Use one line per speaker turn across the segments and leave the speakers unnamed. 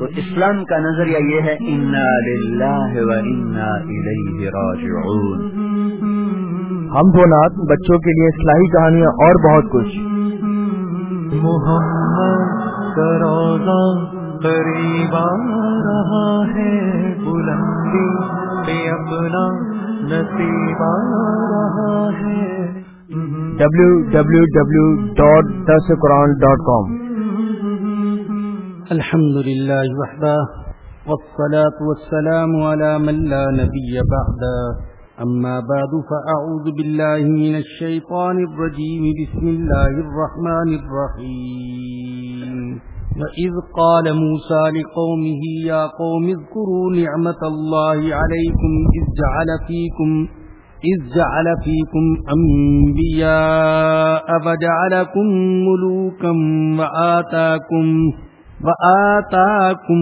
تو اسلام کا نظریہ یہ ہے انا للہ و انا الیہ راجعون.
ہم دو نات بچوں کے لیے اصلاحی کہانیاں اور بہت کچھ۔
محمد کروزہ قریب آ رہا ہے بلندی پہ اپنا نصیب آ رہا ہے۔
ڈبلو
الحمد للہ وحدہ والصلاة والسلام على من لا نبی بعدہ أما بعد، فأعوذ بالله من الشيطان الرجيم. بسم الله الرحمن الرحيم. وإذ قال موسى لقومه، يا قوم، اذكروا نعمة الله عليكم، إذ جعل فيكم، إذ جعل فيكم أنبياء، فجعلكم ملوكا وآتاكم ملوكا وآتاكم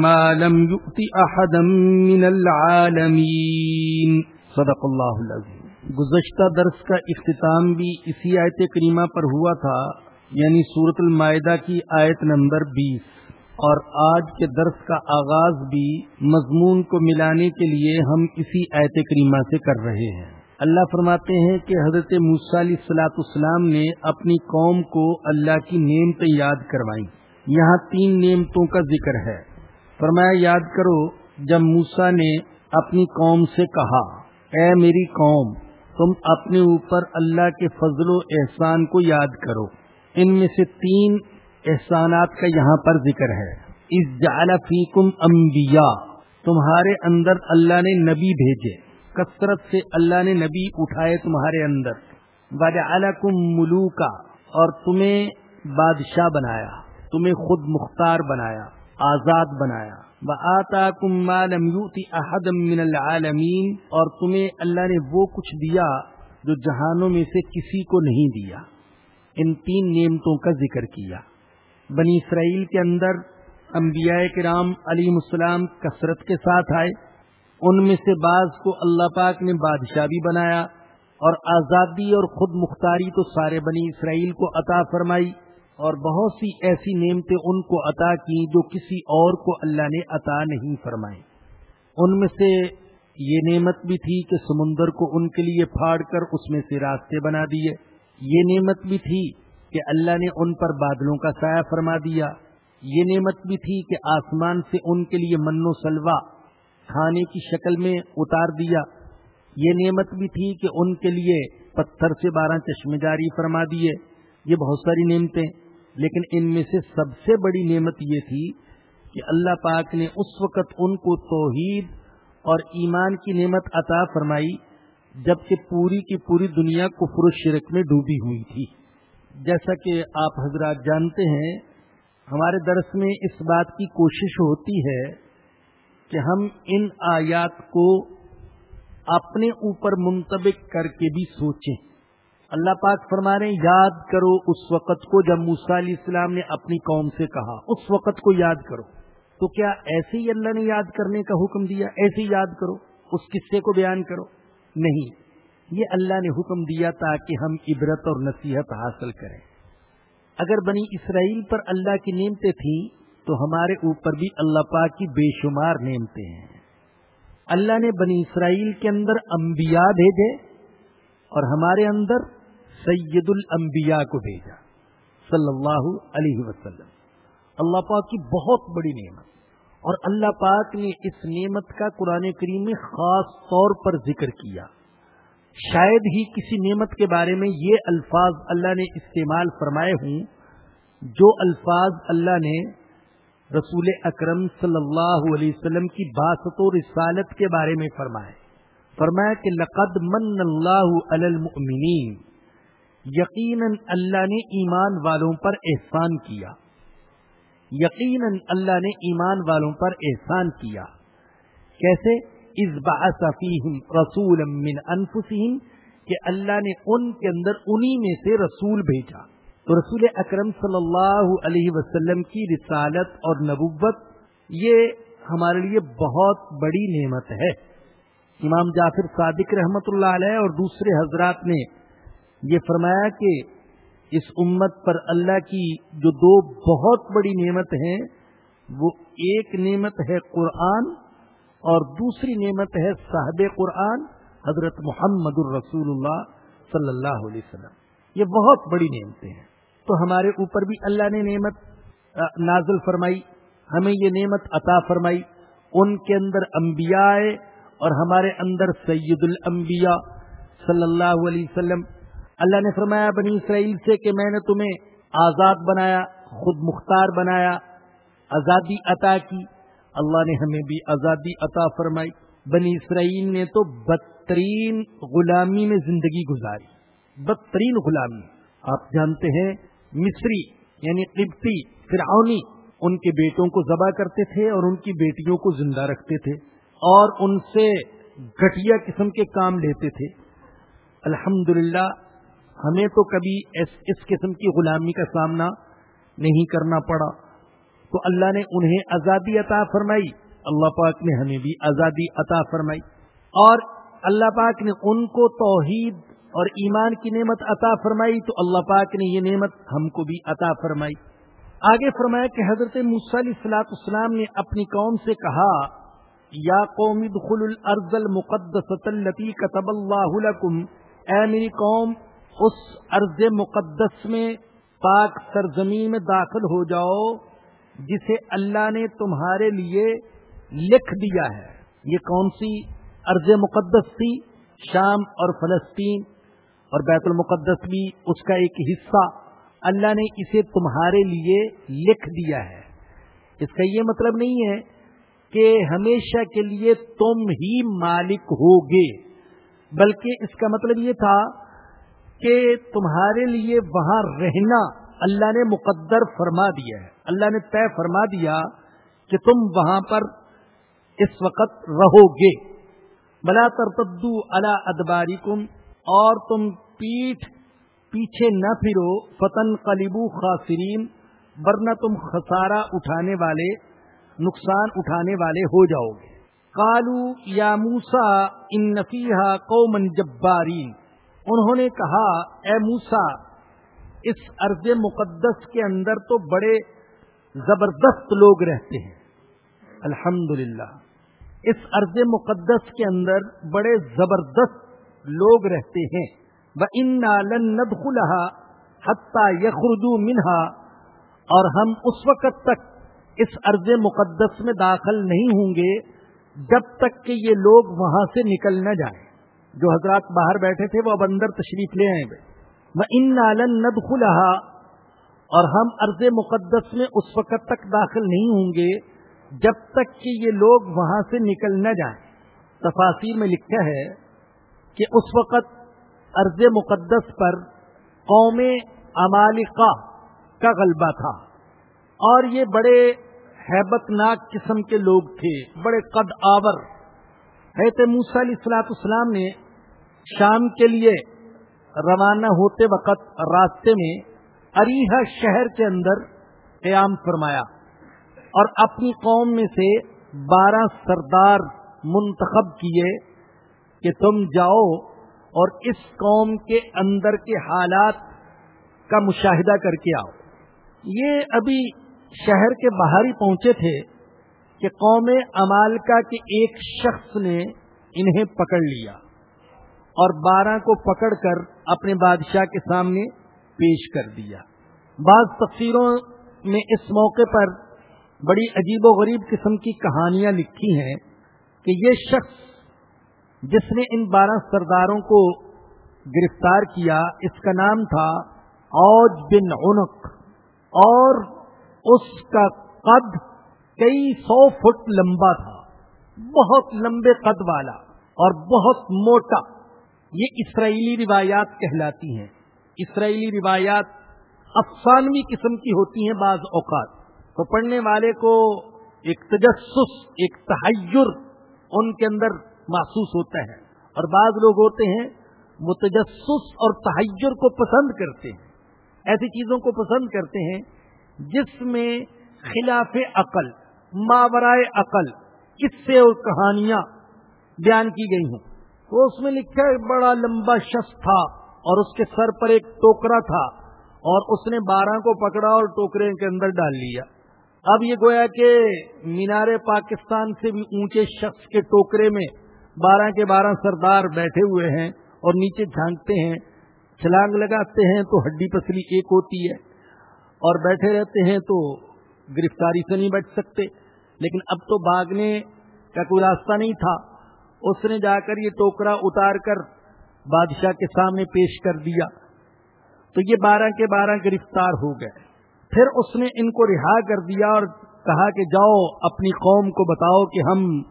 ما لم يؤت أحدا من العالمين. صدق اللہ العظیم. گزشتہ درس کا اختتام بھی اسی آیت کریمہ پر ہوا تھا یعنی سورت المائدہ کی آیت نمبر بیس. اور آج کے درس کا آغاز بھی مضمون کو ملانے کے لیے ہم اسی آیت کریمہ سے کر رہے ہیں۔ اللہ فرماتے ہیں کہ حضرت علیہ السلاۃ السلام نے اپنی قوم کو اللہ کی نعمتیں یاد کروائی یہاں تین نعمتوں کا ذکر ہے۔ فرمایا، یاد کرو، جب موسا نے اپنی قوم سے کہا، اے میری قوم، تم اپنے اوپر اللہ کے فضل و احسان کو یاد کرو۔ ان میں سے تین احسانات کا یہاں پر ذکر ہے۔ اس جعل فیکم انبیاء تمہارے اندر اللہ نے نبی بھیجے۔ کثرت سے اللہ نے نبی اٹھائے تمہارے اندر۔ وجعلکم ملوکا، اور تمہیں بادشاہ بنایا۔ تمہیں خود مختار بنایا، آزاد بنایا۔ احد من العالمین اور تمہیں اللہ نے وہ کچھ دیا جو جہانوں میں سے کسی کو نہیں دیا۔ ان تین نعمتوں کا ذکر کیا۔ بنی اسرائیل کے اندر انبیاء کرام علی السلام کثرت کے ساتھ آئے۔ ان میں سے بعض کو اللہ پاک نے بادشاہ بھی بنایا اور آزادی اور خود مختاری تو سارے بنی اسرائیل کو عطا فرمائی۔ اور بہت سی ایسی نعمتیں ان کو عطا کی جو کسی اور کو اللہ نے عطا نہیں فرمائی ان میں سے یہ نعمت بھی تھی کہ سمندر کو ان کے لیے پھاڑ کر اس میں سے راستے بنا دیے۔ یہ نعمت بھی تھی کہ اللہ نے ان پر بادلوں کا سایہ فرما دیا۔ یہ نعمت بھی تھی کہ آسمان سے ان کے لیے من و سلوا کھانے کی شکل میں اتار دیا۔ یہ نعمت بھی تھی کہ ان کے لیے پتھر سے بارہ چشمے جاری فرما دیے۔ یہ بہت ساری نعمتیں لیکن ان میں سے سب سے بڑی نعمت یہ تھی کہ اللہ پاک نے اس وقت ان کو توحید اور ایمان کی نعمت عطا فرمائی، جبکہ پوری کی پوری دنیا کو شرک میں ڈوبی ہوئی تھی۔ جیسا کہ آپ حضرات جانتے ہیں، ہمارے درس میں اس بات کی کوشش ہوتی ہے کہ ہم ان آیات کو اپنے اوپر منتبک کر کے بھی سوچیں۔ اللہ پاک فرما رہے ہیں، یاد کرو اس وقت کو جب موسا علیہ السلام نے اپنی قوم سے کہا، اس وقت کو یاد کرو۔ تو کیا ایسے ہی اللہ نے یاد کرنے کا حکم دیا؟ ایسے ہی یاد کرو۔ اس قصے کو بیان کرو۔ نہیں، یہ اللہ نے حکم دیا تاکہ ہم عبرت اور نصیحت حاصل کریں۔ اگر بنی اسرائیل پر اللہ کی نعمتیں تھیں، تو ہمارے اوپر بھی اللہ پاک کی بے شمار نعمتیں ہیں۔ اللہ نے بنی اسرائیل کے اندر انبیاء بھیجے اور ہمارے اندر سید الانبیاء کو بھیجا صلی اللہ علیہ وسلم۔ اللہ پاک کی بہت بڑی نعمت۔ اور اللہ پاک نے اس نعمت کا قرآن کریم میں خاص طور پر ذکر کیا۔ شاید ہی کسی نعمت کے بارے میں یہ الفاظ اللہ نے استعمال فرمائے ہوں، جو الفاظ اللہ نے رسول اکرم صلی اللہ علیہ وسلم کی باسط و رسالت کے بارے میں فرمائے۔ فرمایا کہ لقد من اللہ علی المؤمنین۔ یقیناً اللہ نے ایمان والوں پر احسان کیا۔ یقیناً اللہ نے ایمان والوں پر احسان کیا۔ کیسے؟ از فیہم رسول من انفسہم کہ اللہ نے ان کے اندر انہی میں سے رسول بھیجا۔ تو رسول اکرم صلی اللہ علیہ وسلم کی رسالت اور نبوت یہ ہمارے لیے بہت بڑی نعمت ہے۔ امام جعفر صادق رحمت اللہ علیہ اور دوسرے حضرات نے یہ فرمایا کہ اس امت پر اللہ کی جو دو بہت بڑی نعمت ہیں، وہ ایک نعمت ہے قرآن اور دوسری نعمت ہے صاحب قرآن، حضرت محمد الرسول اللہ صلی اللہ علیہ وسلم۔ یہ بہت بڑی نعمتیں ہیں۔ تو ہمارے اوپر بھی اللہ نے نعمت نازل فرمائی، ہمیں یہ نعمت عطا فرمائی۔ ان کے اندر انبیاء اور ہمارے اندر سید الانبیاء صلی اللہ علیہ وسلم اللہ نے فرمایا، بنی اسرائیل سے کہ میں نے تمہیں آزاد بنایا، خود مختار بنایا، آزادی عطا کی۔ اللہ نے ہمیں بھی آزادی عطا فرمائی۔ بنی اسرائیل نے تو بدترین غلامی میں زندگی گزاری۔ بدترین غلامی۔ آپ جانتے ہیں، مصری یعنی قبطی، فرعونی، ان کے بیٹوں کو ذبح کرتے تھے اور ان کی بیٹیوں کو زندہ رکھتے تھے اور ان سے گٹیا قسم کے کام لیتے تھے۔ الحمدللہ ہمیں تو کبھی اس اس قسم کی غلامی کا سامنا نہیں کرنا پڑا۔ تو اللہ نے انہیں آزادی عطا فرمائی۔ اللہ پاک نے ہمیں بھی آزادی عطا فرمائی۔ اور اللہ پاک نے ان کو توحید اور ایمان کی نعمت عطا فرمائی۔ تو اللہ پاک نے یہ نعمت ہم کو بھی عطا فرمائی۔ آگے فرمایا کہ حضرت علیہ السلاط اسلام نے اپنی قوم سے کہا، یا قوم دخل الارض المقدس كتب اللہ لکم۔ اے میری قوم اس ارض مقدس میں پاک سرزمین میں داخل ہو جاؤ جسے اللہ نے تمہارے لیے لکھ دیا ہے۔ یہ کون سی ارض مقدس تھی؟ شام اور فلسطین۔ اور بیت المقدس بھی اس کا ایک حصہ۔ اللہ نے اسے تمہارے لیے لکھ دیا ہے۔ اس کا یہ مطلب نہیں ہے کہ ہمیشہ کے لیے تم ہی مالک ہوگے، بلکہ اس کا مطلب یہ تھا کہ تمہارے لیے وہاں رہنا اللہ نے مقدر فرما دیا ہے۔ اللہ نے طے فرما دیا کہ تم وہاں پر اس وقت رہو گے بلا ترتدو اللہ ادباری اور تم پیٹھ پیچھے نہ پھرو۔ فتن قلیبو خاصرین ورنہ تم خسارہ اٹھانے والے، نقصان اٹھانے والے ہو جاؤ گے۔ کالو یا موسا ان نفیحہ قومن جبارین انہوں نے کہا، اے موسا اس ارض مقدس کے اندر تو بڑے زبردست لوگ رہتے ہیں۔ الحمد اس ارض مقدس کے اندر بڑے زبردست لوگ رہتے ہیں۔ وہ ان خلحا حتہ یخردو منہا اور ہم اس وقت تک اس ارض مقدس میں داخل نہیں ہوں گے جب تک کہ یہ لوگ وہاں سے نکل نہ جائیں۔ جو حضرات باہر بیٹھے تھے وہ اب اندر تشریف لے آئے گئے میں ان نالن ند اور ہم ارض مقدس میں اس وقت تک داخل نہیں ہوں گے جب تک کہ یہ لوگ وہاں سے نکل نہ جائیں۔ تفاصیر میں لکھا ہے کہ اس وقت ارض مقدس پر قوم امالکا کا غلبہ تھا۔ اور یہ بڑے ہیبت ناک قسم کے لوگ تھے، بڑے قد آور۔ حیرت موسا علیہ السلاط اسلام نے شام کے لیے روانہ ہوتے وقت راستے میں اریحا شہر کے اندر قیام فرمایا اور اپنی قوم میں سے بارہ سردار منتخب کیے کہ تم جاؤ اور اس قوم کے اندر کے حالات کا مشاہدہ کر کے آؤ۔ یہ ابھی شہر کے باہر ہی پہنچے تھے کہ قوم امالکا کے ایک شخص نے انہیں پکڑ لیا۔ اور بارہ کو پکڑ کر اپنے بادشاہ کے سامنے پیش کر دیا۔ بعض تفسیروں میں اس موقع پر بڑی عجیب و غریب قسم کی کہانیاں لکھی ہیں کہ یہ شخص جس نے ان بارہ سرداروں کو گرفتار کیا، اس کا نام تھا اوج بن عنق اور اس کا قد کئی سو فٹ لمبا تھا، بہت لمبے قد والا اور بہت موٹا۔ یہ اسرائیلی روایات کہلاتی ہیں۔ اسرائیلی روایات افسانوی قسم کی ہوتی ہیں بعض اوقات۔ تو پڑھنے والے کو ایک تجسس، ایک تحیر ان کے اندر محسوس ہوتا ہے۔ اور بعض لوگ ہوتے ہیں متجسس اور تحیر کو پسند کرتے ہیں۔ ایسی چیزوں کو پسند کرتے ہیں جس میں خلاف عقل، ماورائے عقل، قصے اور کہانیاں بیان کی گئی ہوں۔ تو اس میں لکھا بڑا لمبا شخص تھا اور اس کے سر پر ایک ٹوکرا تھا اور اس نے بارہ کو پکڑا اور ٹوکرے کے اندر ڈال لیا۔ اب یہ گویا کہ مینار پاکستان سے بھی اونچے شخص کے ٹوکرے میں بارہ کے بارہ سردار بیٹھے ہوئے ہیں اور نیچے جھانکتے ہیں، چھلانگ لگاتے ہیں تو ہڈی پسلی ایک ہوتی ہے اور بیٹھے رہتے ہیں تو گرفتاری سے نہیں بچ سکتے۔ لیکن اب تو بھاگنے کا کوئی راستہ نہیں تھا۔ اس نے جا کر یہ ٹوکرا اتار کر بادشاہ کے سامنے پیش کر دیا۔ تو یہ بارہ کے بارہ گرفتار ہو گئے۔ پھر اس نے ان کو رہا کر دیا اور کہا کہ جاؤ اپنی قوم کو بتاؤ کہ ہم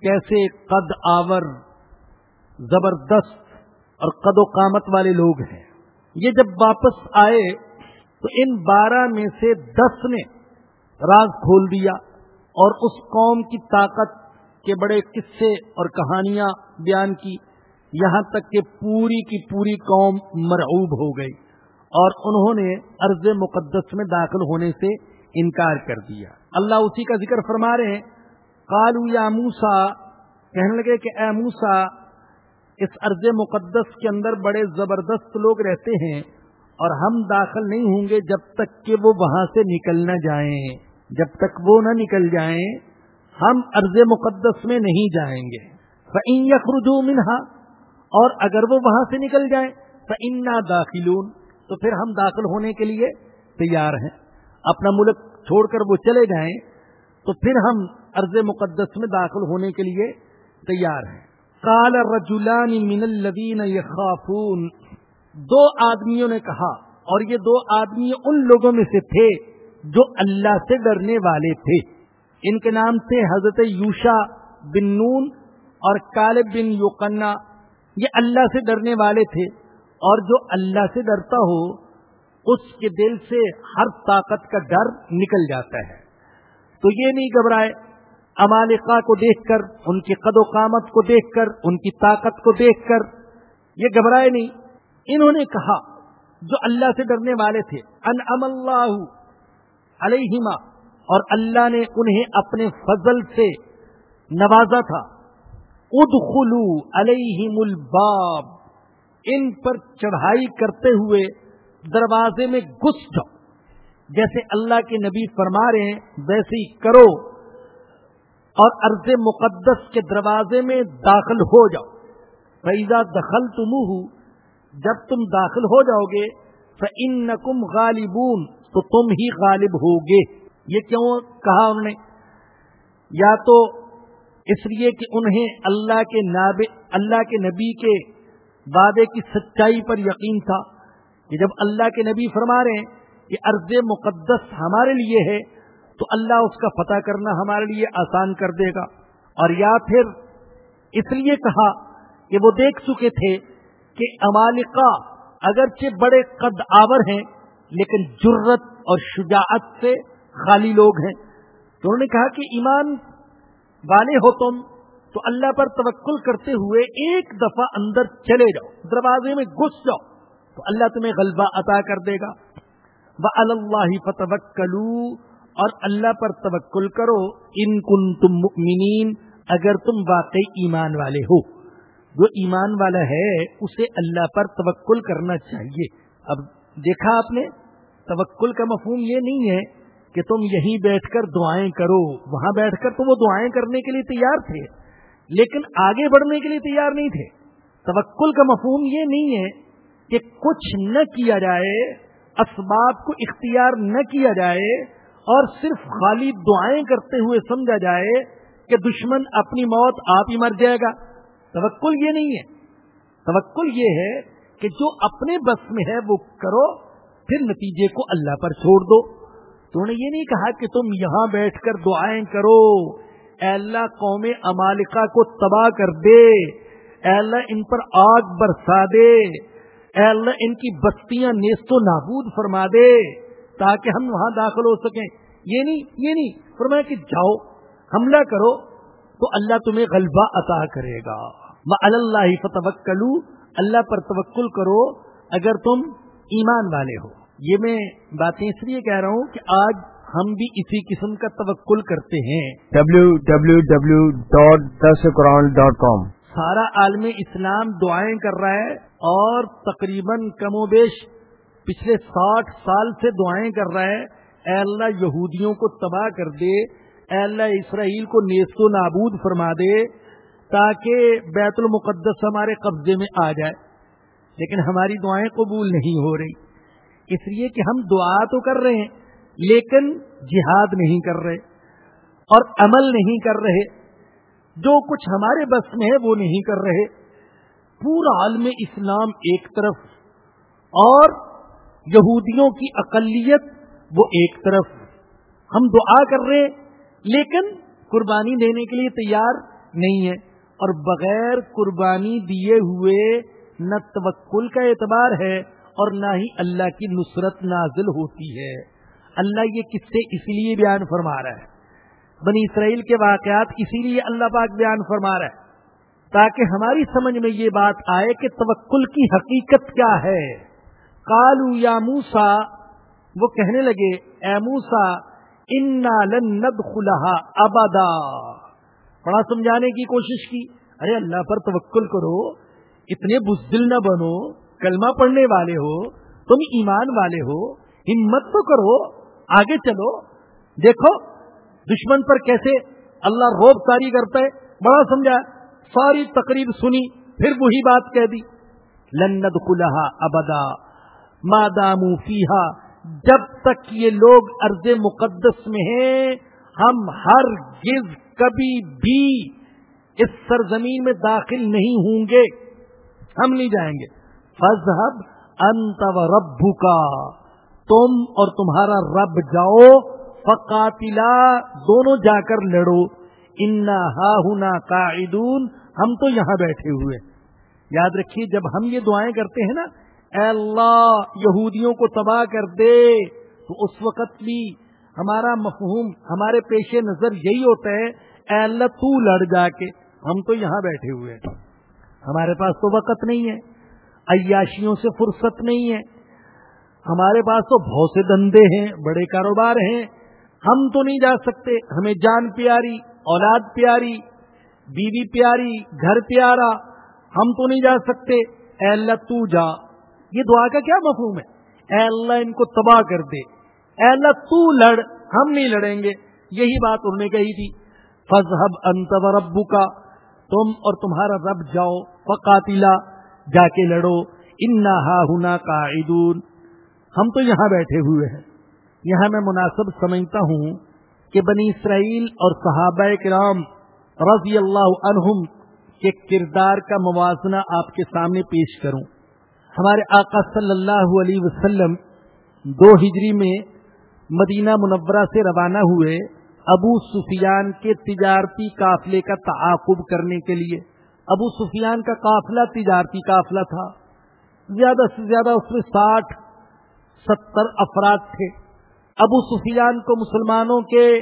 کیسے قد آور، زبردست اور قد و قامت والے لوگ ہیں۔ یہ جب واپس آئے تو ان بارہ میں سے دس نے راز کھول دیا اور اس قوم کی طاقت کے بڑے قصے اور کہانیاں بیان کی، یہاں تک کہ پوری کی پوری قوم مرعوب ہو گئی اور انہوں نے عرض مقدس میں داخل ہونے سے انکار کر دیا۔ اللہ اسی کا ذکر فرما رہے ہیں۔ کالو یا موسا کہنے لگے کہ اے موسا اس عرض مقدس کے اندر بڑے زبردست لوگ رہتے ہیں اور ہم داخل نہیں ہوں گے جب تک کہ وہ وہاں سے نکل نہ جائیں۔ جب تک وہ نہ نکل جائیں ہم ارض مقدس میں نہیں جائیں گے۔ فعین یخرجو منہا اور اگر وہ وہاں سے نکل جائیں فعنا داخلون۔ تو پھر ہم داخل ہونے کے لیے تیار ہیں۔ اپنا ملک چھوڑ کر وہ چلے جائیں، تو پھر ہم ارض مقدس میں داخل ہونے کے لیے تیار ہیں۔ کال رجولان من الدین یخافون دو آدمیوں نے کہا، اور یہ دو آدمی ان لوگوں میں سے تھے جو اللہ سے ڈرنے والے تھے۔ ان کے نام تھے حضرت یوشا بن نون اور کالب بن یوکنا یہ اللہ سے ڈرنے والے تھے۔ اور جو اللہ سے ڈرتا ہو، اس کے دل سے ہر طاقت کا ڈر نکل جاتا ہے۔ تو یہ نہیں گھبرائے، امالکا کو دیکھ کر، ان کی قد و قامت کو دیکھ کر، ان کی طاقت کو دیکھ کر، یہ گھبرائے نہیں۔ انہوں نے کہا، جو اللہ سے ڈرنے والے تھے ان ام اللہ علیہما اور اللہ نے انہیں اپنے فضل سے نوازا تھا۔ ادخلو علیہم الباب۔ ان پر چڑھائی کرتے ہوئے دروازے میں گس جاؤ۔ جیسے اللہ کے نبی فرما رہے ہیں، ویسے ہی کرو۔ اور ارض مقدس کے دروازے میں داخل ہو جاؤ۔ فیضا دخل تم جب تم داخل ہو جاؤ گے فن غالبون۔ تو تم ہی غالب ہوگے۔ یہ کیوں کہا انہوں نے؟ یا تو اس لیے کہ انہیں اللہ کے ناب، اللہ کے نبی کے وعدے کی سچائی پر یقین تھا کہ جب اللہ کے نبی فرما رہے ہیں کہ ارض مقدس ہمارے لیے ہے، تو اللہ اس کا فتح کرنا ہمارے لیے آسان کر دے گا۔ اور یا پھر اس لیے کہا کہ وہ دیکھ چکے تھے کہ امالکا اگرچہ بڑے قد آور ہیں، لیکن جرت اور شجاعت سے خالی لوگ ہیں۔ تو انہوں نے کہا کہ ایمان والے ہو تم، تو اللہ پر توکل کرتے ہوئے ایک دفعہ اندر چلے جاؤ، دروازے میں گھس جاؤ، تو اللہ تمہیں غلبہ عطا کر دے گا۔ وہ اللہ فتوکلو اور اللہ پر توکل کرو۔ ان کن تم مؤمنین اگر تم واقعی ایمان والے ہو۔ جو ایمان والا ہے، اسے اللہ پر توکل کرنا چاہیے۔ اب دیکھا آپ نے، توکل کا مفہوم یہ نہیں ہے کہ تم یہیں بیٹھ کر دعائیں کرو۔ وہاں بیٹھ کر تو وہ دعائیں کرنے کے لیے تیار تھے، لیکن آگے بڑھنے کے لیے تیار نہیں تھے۔ توکل کا مفہوم یہ نہیں ہے کہ کچھ نہ کیا جائے، اسباب کو اختیار نہ کیا جائے اور صرف خالی دعائیں کرتے ہوئے سمجھا جائے کہ دشمن اپنی موت آپ ہی مر جائے گا۔ توکل یہ نہیں ہے۔ توکل یہ ہے کہ جو اپنے بس میں ہے وہ کرو، پھر نتیجے کو اللہ پر چھوڑ دو۔ تو انہوں نے یہ نہیں کہا کہ تم یہاں بیٹھ کر دعائیں کرو۔ اے اللہ قوم امالکا کو تباہ کر دے۔ اے اللہ ان پر آگ برسا دے۔ اے اللہ ان کی بستیاں نیست و نابود فرما دے تاکہ ہم وہاں داخل ہو سکیں۔ یہ نہیں یہ نہیں۔ فرمایا کہ جاؤ، حملہ کرو تو اللہ تمہیں غلبہ عطا کرے گا۔ اللہ فتوکلو اللہ پر توکل کرو اگر تم ایمان والے ہو۔ یہ میں باتیں اس لیے کہہ رہا ہوں کہ آج ہم بھی اسی قسم کا توکل کرتے ہیں۔
W W W dot this Quran dot com
سارا عالم اسلام دعائیں کر رہا ہے اور تقریباً کم و بیش پچھلے ساٹھ سال سے دعائیں کر رہا ہے۔ اے اللہ یہودیوں کو تباہ کر دے اے اللہ اسرائیل کو نیست و نابود فرما دے تاکہ بیت المقدس ہمارے قبضے میں آ جائے۔ لیکن ہماری دعائیں قبول نہیں ہو رہی۔ اس لیے کہ ہم دعا تو کر رہے ہیں، لیکن جہاد نہیں کر رہے اور عمل نہیں کر رہے۔ جو کچھ ہمارے بس میں ہے، وہ نہیں کر رہے۔ پورا عالم اسلام ایک طرف اور یہودیوں کی اقلیت وہ ایک طرف۔ ہم دعا کر رہے لیکن قربانی دینے کے لیے تیار نہیں ہے اور بغیر قربانی دیے ہوئے نہ توکل کا اعتبار ہے اور نہ ہی اللہ کی نصرت نازل ہوتی ہے۔ اللہ یہ کس سے اسی لیے بیان فرما رہا ہے۔ بنی اسرائیل کے واقعات اسی لیے اللہ پاک بیان فرما رہا ہے تاکہ ہماری سمجھ میں یہ بات آئے کہ توکل کی حقیقت کیا ہے۔ کالو یا موسا وہ کہنے لگے، اے موسا انا لند خلحا ابدا بڑا سمجھانے کی کوشش کی۔ ارے اللہ پر توکل کرو، اتنے بزدل نہ بنو۔ کلمہ پڑھنے والے ہو، تم ایمان والے ہو، ہمت تو کرو، آگے چلو۔ دیکھو، دشمن پر کیسے اللہ روب ساری کرتا ہے۔ بڑا سمجھا، ساری تقریب سنی، پھر وہی بات کہہ دی۔ لند خلحا ابدا مادام فیحا جب تک یہ لوگ ارض مقدس میں ہیں، ہم ہر گز کبھی بھی اس سرزمین میں داخل نہیں ہوں گے۔ ہم نہیں جائیں گے۔ فضحب انت و ربو کا تم اور تمہارا رب جاؤ، فقاتلا، دونوں جا کر لڑو، انا ہا ہنا قاعدون، ہم تو یہاں بیٹھے ہوئے۔ یاد رکھیے، جب ہم یہ دعائیں کرتے ہیں نا، اے اللہ، یہودیوں کو تباہ کر دے، تو اس وقت بھی ہمارا مفہوم، ہمارے پیش نظر یہی ہوتا ہے، اے اللہ، تو لڑ جا کے ہم تو یہاں بیٹھے ہوئے ہیں۔ ہمارے پاس تو وقت نہیں ہے۔ عیاشیوں سے فرصت نہیں ہے۔ ہمارے پاس تو بہت سے دندے ہیں، بڑے کاروبار ہیں۔ ہم تو نہیں جا سکتے۔ ہمیں جان پیاری، اولاد پیاری، بیوی پیاری، گھر پیارا، ہم تو نہیں جا سکتے۔ اے اللہ، تو جا۔ یہ دعا کا کیا مفہوم ہے؟ اے اللہ، ان کو تباہ کر دے۔ اے اللہ، تو لڑ۔ ہم نہیں لڑیں گے۔ یہی بات انہوں نے کہی تھی۔ فضحب انت ربو کا تم اور تمہارا رب جاؤ۔ فقاتلا۔ جا کے لڑو، انا ہا ہنا کا ہم تو یہاں بیٹھے ہوئے ہیں۔ یہاں میں مناسب سمجھتا ہوں کہ بنی اسرائیل اور صحابہ کرام رضی اللہ عنہم کے کردار کا موازنہ آپ کے سامنے پیش کروں۔ ہمارے آقا صلی اللہ علیہ وسلم دو ہجری میں مدینہ منورہ سے روانہ ہوئے ابو سفیان کے تجارتی قافلے کا تعاقب کرنے کے لیے۔ ابو سفیان کا قافلہ تجارتی قافلہ تھا۔ زیادہ سے زیادہ اس میں ساٹھ، ستر افراد تھے۔ ابو سفیان کو مسلمانوں کے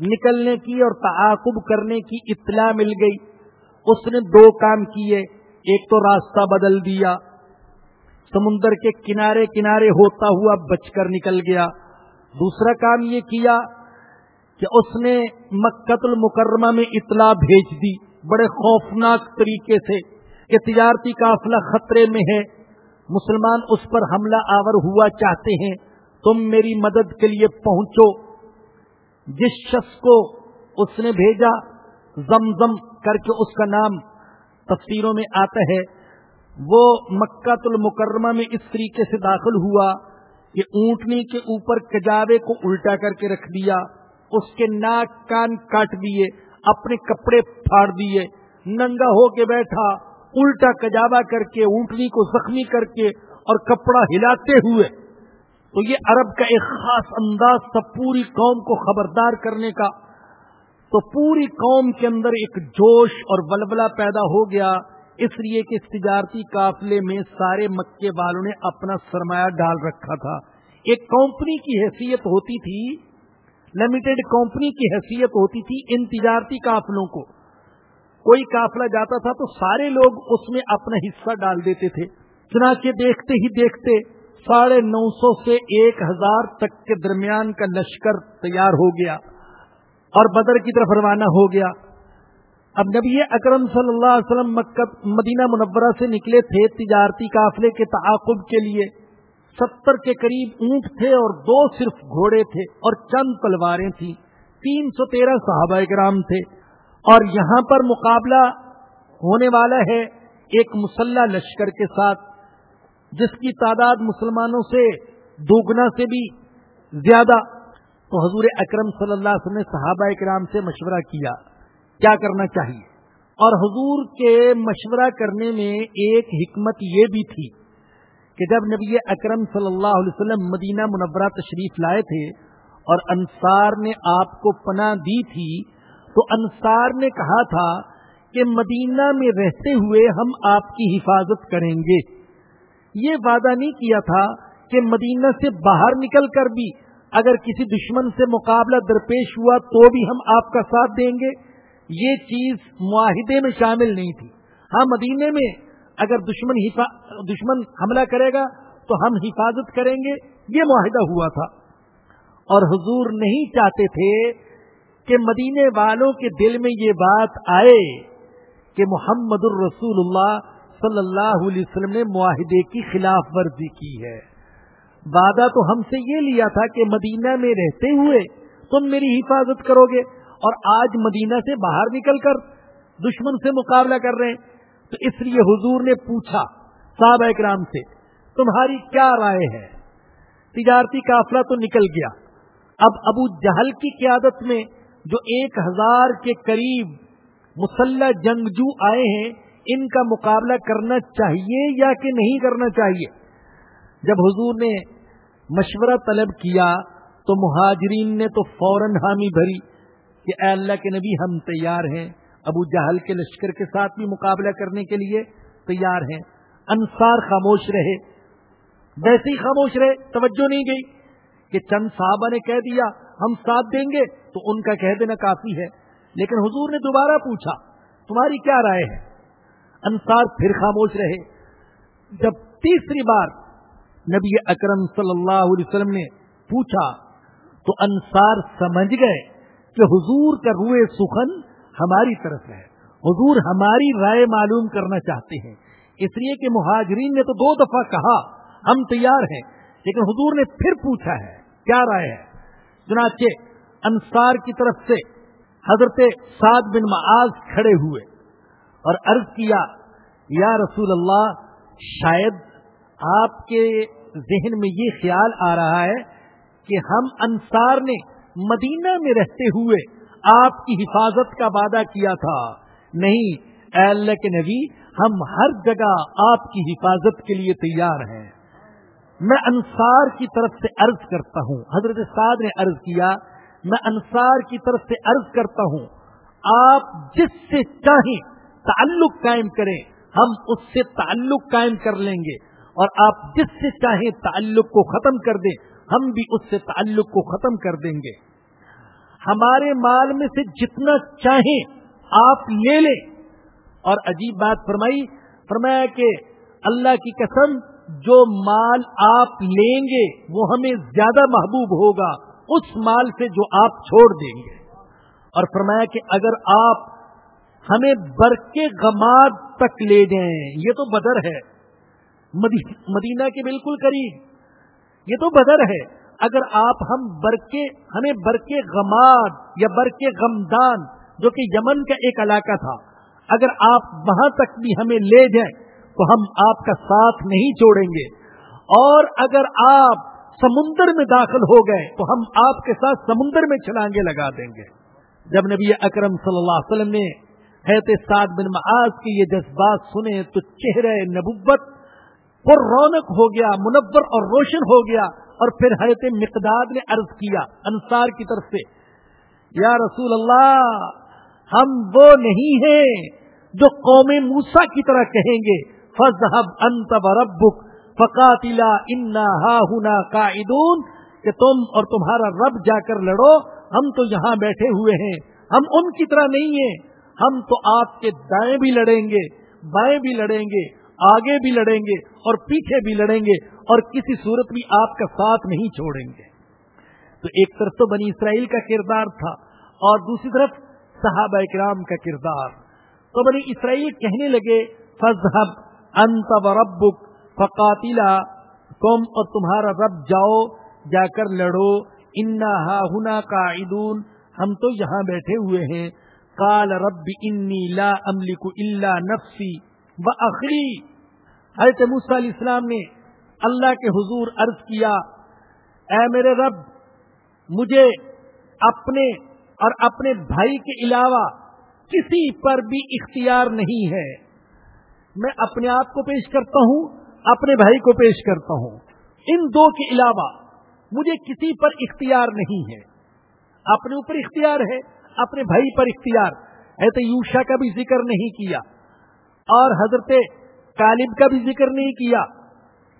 نکلنے کی اور تعاقب کرنے کی اطلاع مل گئی۔ اس نے دو کام کیے۔ ایک تو راستہ بدل دیا۔ سمندر کے کنارے کنارے ہوتا ہوا بچ کر نکل گیا۔ دوسرا کام یہ کیا کہ اس نے مکت المکرمہ میں اطلاع بھیج دی۔ بڑے خوفناک طریقے سے کہ تجارتی قافلہ خطرے میں ہے، مسلمان اس پر حملہ آور ہوا چاہتے ہیں، تم میری مدد کے لیے پہنچو۔ جس شخص کو اس نے بھیجا، زمزم کر کے اس کا نام تفسیروں میں آتا ہے۔ وہ مکہ المکرمہ میں اس طریقے سے داخل ہوا کہ اونٹنی کے اوپر کجاوے کو الٹا کر کے رکھ دیا، اس کے ناک کان کاٹ دیے اپنے کپڑے پھاڑ دیے، ننگا ہو کے بیٹھا، الٹا کجاوا کر کے، اونٹنی کو زخمی کر کے اور کپڑا ہلاتے ہوئے۔ تو یہ عرب کا ایک خاص انداز تھا پوری قوم کو خبردار کرنے کا۔ تو پوری قوم کے اندر ایک جوش اور ولولہ پیدا ہو گیا۔ اس لیے کہ اس تجارتی قافلے میں سارے مکے والوں نے اپنا سرمایہ ڈال رکھا تھا۔ ایک کمپنی کی حیثیت ہوتی تھی لمیٹڈ کمپنی کی حیثیت ہوتی تھی ان تجارتی قافلوں کو۔ کوئی قافلہ جاتا تھا تو سارے لوگ اس میں اپنا حصہ ڈال دیتے تھے۔ چنانچہ دیکھتے ہی دیکھتے ساڑھے نو سو سے ایک ہزار تک کے درمیان کا لشکر تیار ہو گیا اور بدر کی طرف روانہ ہو گیا۔ اب نبی اکرم صلی اللہ علیہ وسلم مدینہ منورہ سے نکلے تھے تجارتی قافلے کے تعاقب کے لیے۔ ستر کے قریب اونٹ تھے اور دو صرف گھوڑے تھے اور چند تلواریں تھیں۔ تین سو تیرہ صحابہ کرام تھے۔ اور یہاں پر مقابلہ ہونے والا ہے ایک مسلح لشکر کے ساتھ، جس کی تعداد مسلمانوں سے، دوگنا سے بھی زیادہ۔ تو حضور اکرم صلی اللہ علیہ وسلم نے صحابہ کرام سے مشورہ کیا کیا کرنا چاہیے؟ اور حضور کے مشورہ کرنے میں ایک حکمت یہ بھی تھی کہ جب نبی اکرم صلی اللہ علیہ وسلم مدینہ منورہ تشریف لائے تھے اور انصار نے آپ کو پناہ دی تھی، تو انصار نے کہا تھا کہ مدینہ میں رہتے ہوئے ہم آپ کی حفاظت کریں گے۔ یہ وعدہ نہیں کیا تھا کہ مدینہ سے باہر نکل کر بھی اگر کسی دشمن سے مقابلہ درپیش ہوا تو بھی ہم آپ کا ساتھ دیں گے۔ یہ چیز معاہدے میں شامل نہیں تھی۔ ہاں مدینے میں اگر دشمن دشمن حملہ کرے گا تو ہم حفاظت کریں گے۔ یہ معاہدہ ہوا تھا۔ اور حضور نہیں چاہتے تھے کہ مدینے والوں کے دل میں یہ بات آئے کہ محمد الرسول اللہ صلی اللہ علیہ وسلم نے معاہدے کی خلاف ورزی کی ہے۔ وعدہ تو ہم سے یہ لیا تھا کہ مدینہ میں رہتے ہوئے تم میری حفاظت کرو گے اور آج مدینہ سے باہر نکل کر دشمن سے مقابلہ کر رہے ہیں۔ تو اس لیے حضور نے پوچھا صاحب اکرام سے، تمہاری کیا رائے ہے؟ تجارتی قافلہ تو نکل گیا۔ اب ابو جہل کی قیادت میں جو ایک ہزار کے قریب مسلح جنگجو آئے ہیں، ان کا مقابلہ کرنا چاہیے یا کہ نہیں کرنا چاہیے؟ جب حضور نے مشورہ طلب کیا تو مہاجرین نے تو فوراً حامی بھری کہ اے اللہ کے نبی ہم تیار ہیں۔ ابو جہل کے لشکر کے ساتھ بھی مقابلہ کرنے کے لیے تیار ہیں۔ انصار خاموش رہے۔ ویسے ہی خاموش رہے، توجہ نہیں گئی کہ چند صحابہ نے کہہ دیا، ہم ساتھ دیں گے، تو ان کا کہہ دینا کافی ہے۔ لیکن حضور نے دوبارہ پوچھا، تمہاری کیا رائے ہے؟ انصار پھر خاموش رہے۔ جب تیسری بار نبی اکرم صلی اللہ علیہ وسلم نے پوچھا، تو انصار سمجھ گئے کہ حضور کا روئے سخن ہماری طرف ہے۔ حضور ہماری رائے معلوم کرنا چاہتے ہیں۔ اس لیے کہ مہاجرین نے تو دو دفعہ کہا، ہم تیار ہیں، لیکن حضور نے پھر پوچھا ہے، کیا رائے ہے؟ چنانچہ انصار کی طرف سے حضرت سعد بن معاذ کھڑے ہوئے اور عرض کیا، یا رسول اللہ، شاید آپ کے ذہن میں یہ خیال آ رہا ہے کہ ہم انصار نے مدینہ میں رہتے ہوئے آپ کی حفاظت کا وعدہ کیا تھا۔ نہیں، اے اللہ کے نبی، ہم ہر جگہ آپ کی حفاظت کے لیے تیار ہیں۔ میں انصار کی طرف سے عرض کرتا ہوں۔ حضرت سعد نے عرض کیا، میں انصار کی طرف سے عرض کرتا ہوں، آپ جس سے چاہیں تعلق قائم کریں، ہم اس سے تعلق قائم کر لیں گے۔ اور آپ جس سے چاہیں تعلق کو ختم کر دیں، ہم بھی اس سے تعلق کو ختم کر دیں گے۔ ہمارے مال میں سے جتنا چاہیں آپ لے لیں۔ اور عجیب بات فرمائی، فرمایا کہ اللہ کی قسم، جو مال آپ لیں گے، وہ ہمیں زیادہ محبوب ہوگا۔ اس مال سے جو آپ چھوڑ دیں گے۔ اور فرمایا کہ اگر آپ ہمیں برقے غماد تک لے جائیں، یہ تو بدر ہے۔ مدینہ کے بالکل قریب۔ یہ تو بدر ہے۔ اگر آپ ہم برقے ہمیں برقے غماد یا برقے غمدان، جو کہ یمن کا ایک علاقہ تھا، اگر آپ وہاں تک بھی ہمیں لے جائیں، تو ہم آپ کا ساتھ نہیں چھوڑیں گے۔ اور اگر آپ سمندر میں داخل ہو گئے، تو ہم آپ کے ساتھ سمندر میں چھلانگے لگا دیں گے۔ جب نبی اکرم صلی اللہ علیہ وسلم نے حیرت سعد بن معاذ کے یہ جذبات سنے، تو چہرے نبوت پر رونق ہو گیا، منور اور روشن ہو گیا۔ اور پھر حضرت مقداد نے عرض کیا انصار کی طرف سے، یا رسول اللہ، ہم وہ نہیں ہیں جو قوم موسا کی طرح کہیں گے فضحب انت ربک فقاتلا انا ہا ہنا کا کہ تم اور تمہارا رب جا کر لڑو، ہم تو یہاں بیٹھے ہوئے ہیں، ہم ان کی طرح نہیں ہیں، ہم تو آپ کے دائیں بھی لڑیں گے، بائیں بھی لڑیں گے، آگے بھی لڑیں گے، اور پیچھے بھی لڑیں گے اور کسی صورت بھی آپ کا ساتھ نہیں چھوڑیں گے۔ تو ایک طرف تو بنی اسرائیل کا کردار تھا اور دوسری طرف صحابہ اکرام کا کردار۔ تو بنی اسرائیل کہنے لگے فضحب انت و ربک فقاتلا، تم اور تمہارا رب جاؤ، جا کر لڑو، انا ہا ہنا کا ہم تو یہاں بیٹھے ہوئے ہیں۔ کال رب انی لا املک الا نفسی و اخری حضرت موسیٰ علیہ السلام نے اللہ کے حضور عرض کیا، اے میرے رب، مجھے اپنے اور اپنے بھائی کے علاوہ کسی پر بھی اختیار نہیں ہے۔ میں اپنے آپ کو پیش کرتا ہوں، اپنے بھائی کو پیش کرتا ہوں۔ ان دو کے علاوہ مجھے کسی پر اختیار نہیں ہے۔ اپنے اوپر اختیار ہے، اپنے بھائی پر اختیار ہے۔ تو یوشا کا بھی ذکر نہیں کیا اور حضرت طالب کا بھی ذکر نہیں کیا۔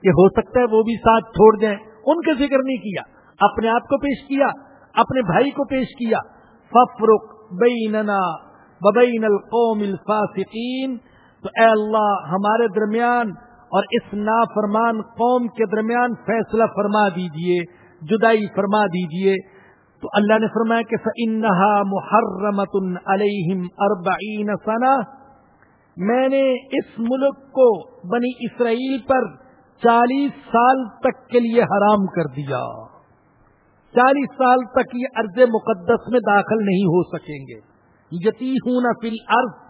کہ ہو سکتا ہے وہ بھی ساتھ چھوڑ دیں۔ ان کا ذکر نہیں کیا۔ اپنے آپ کو پیش کیا، اپنے بھائی کو پیش کیا۔ ففرق بیننا ببین القوم الفاسقین تو اے اللہ، ہمارے درمیان اور اس نافرمان قوم کے درمیان فیصلہ فرما دیجیے، جدائی فرما دیجیے۔ تو اللہ نے فرمایا کہ فَإِنَّهَا مُحَرَّمَةٌ عَلَيْهِمْ أَرْبَعِينَ سَنَةً۔ میں نے اس ملک کو، بنی اسرائیل پر چالیس سال تک کے لیے حرام کر دیا۔ چالیس سال تک یہ ارض مقدس میں داخل نہیں ہو سکیں گے۔ یتی ہوں فل ارض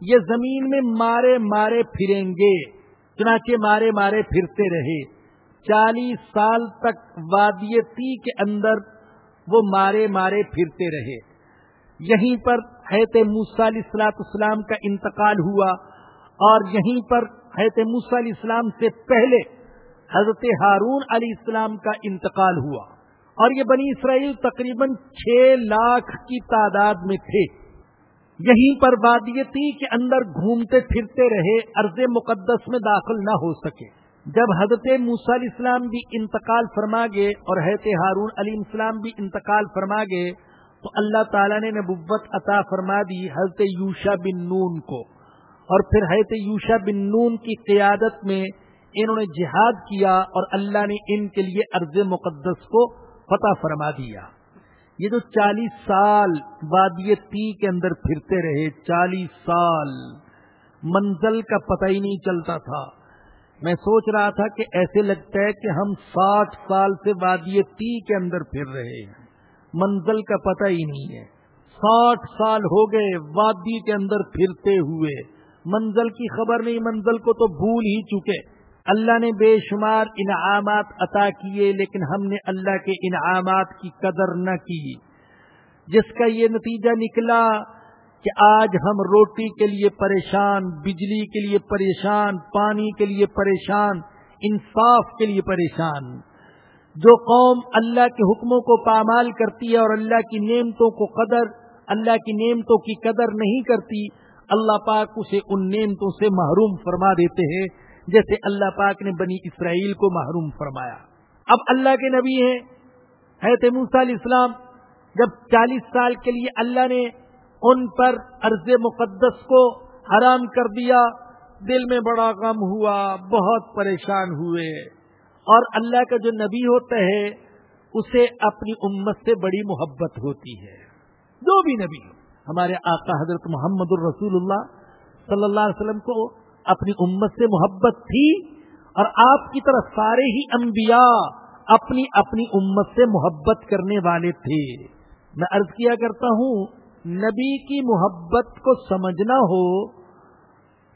یہ زمین میں مارے مارے پھریں گے۔ چنانچہ مارے مارے پھرتے رہے۔ چالیس سال تک وادیتی کے اندر وہ مارے مارے پھرتے رہے۔ یہیں پر حیت علیہ السلاط اسلام کا انتقال ہوا اور یہیں پر حیرت علیہ السلام سے پہلے حضرت ہارون علیہ السلام کا انتقال ہوا اور یہ بنی اسرائیل تقریباً چھ لاکھ کی تعداد میں تھے۔ یہیں پر وادیتی کے اندر گھومتے پھرتے رہے ارض مقدس میں داخل نہ ہو سکے۔ جب حضرت موسیٰ علیہ السلام بھی انتقال فرما گئے اور حضرت ہارون علیہ السلام بھی انتقال فرما گئے، تو اللہ تعالیٰ نے نبوت عطا فرما دی حضرت یوشا بن نون کو۔ اور پھر حیرت یوشا بن نون کی قیادت میں انہوں نے جہاد کیا اور اللہ نے ان کے لیے ارض مقدس کو فتح فرما دیا۔ یہ جو چالیس سال وادی تی کے اندر پھرتے رہے، چالیس سال، منزل کا پتہ ہی نہیں چلتا تھا۔ میں سوچ رہا تھا کہ ایسے لگتا ہے کہ ہم ساٹھ سال سے وادی تی کے اندر پھر رہے ہیں۔ منزل کا پتہ ہی نہیں ہے۔ ساٹھ سال ہو گئے وادی کے اندر پھرتے ہوئے۔ منزل کی خبر نہیں، منزل کو تو بھول ہی چکے۔ اللہ نے بے شمار انعامات عطا کیے، لیکن ہم نے اللہ کے انعامات کی قدر نہ کی۔ جس کا یہ نتیجہ نکلا کہ آج ہم روٹی کے لیے پریشان، بجلی کے لیے پریشان، پانی کے لیے پریشان، انصاف کے لیے پریشان۔ جو قوم اللہ کے حکموں کو پامال کرتی ہے اور اللہ کی نعمتوں کو قدر، اللہ کی نعمتوں کی قدر نہیں کرتی اللہ پاک اسے ان نعمتوں سے محروم فرما دیتے ہیں، جیسے اللہ پاک نے بنی اسرائیل کو محروم فرمایا۔ اب اللہ کے نبی ہیں حیرت علیہ السلام، جب چالیس سال کے لیے اللہ نے ان پر عرض مقدس کو حرام کر دیا، دل میں بڑا غم ہوا، بہت پریشان ہوئے۔ اور اللہ کا جو نبی ہوتا ہے، اسے اپنی امت سے بڑی محبت ہوتی ہے۔ جو بھی نبی ہو۔ ہمارے آقا حضرت محمد الرسول اللہ صلی اللہ علیہ وسلم کو اپنی امت سے محبت تھی اور آپ کی طرح سارے ہی انبیاء اپنی اپنی امت سے محبت کرنے والے تھے۔ میں عرض کیا کرتا ہوں، نبی کی محبت کو سمجھنا ہو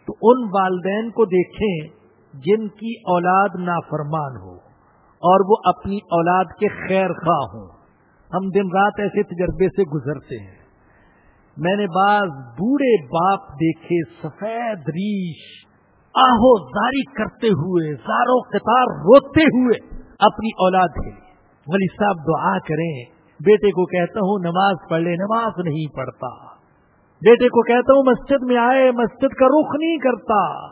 تو ان والدین کو دیکھیں جن کی اولاد نافرمان ہو اور وہ اپنی اولاد کے خیر خواہ ہوں۔ ہم دن رات ایسے تجربے سے گزرتے ہیں۔ میں نے بعض بوڑھے باپ دیکھے سفید ریش آہو زاری کرتے ہوئے، زاروں قطار روتے ہوئے اپنی اولاد کے لیے۔ ولی صاحب دعا کریں، بیٹے کو کہتا ہوں، نماز پڑھ لے، نماز نہیں پڑھتا۔ بیٹے کو کہتا ہوں، مسجد میں آئے، مسجد کا رخ نہیں کرتا۔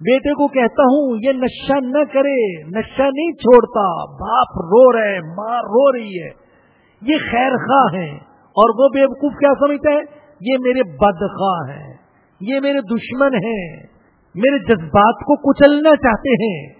بیٹے کو کہتا ہوں، یہ نشہ نہ کرے، نشہ نہیں چھوڑتا۔ باپ رو رہے، ماں رو رہی ہے۔ یہ خیر خواہ ہیں۔ اور وہ بیوقوف کیا سمجھتا ہے یہ میرے بدخواہ ہیں، یہ میرے دشمن ہیں، میرے جذبات کو کچلنا چاہتے ہیں۔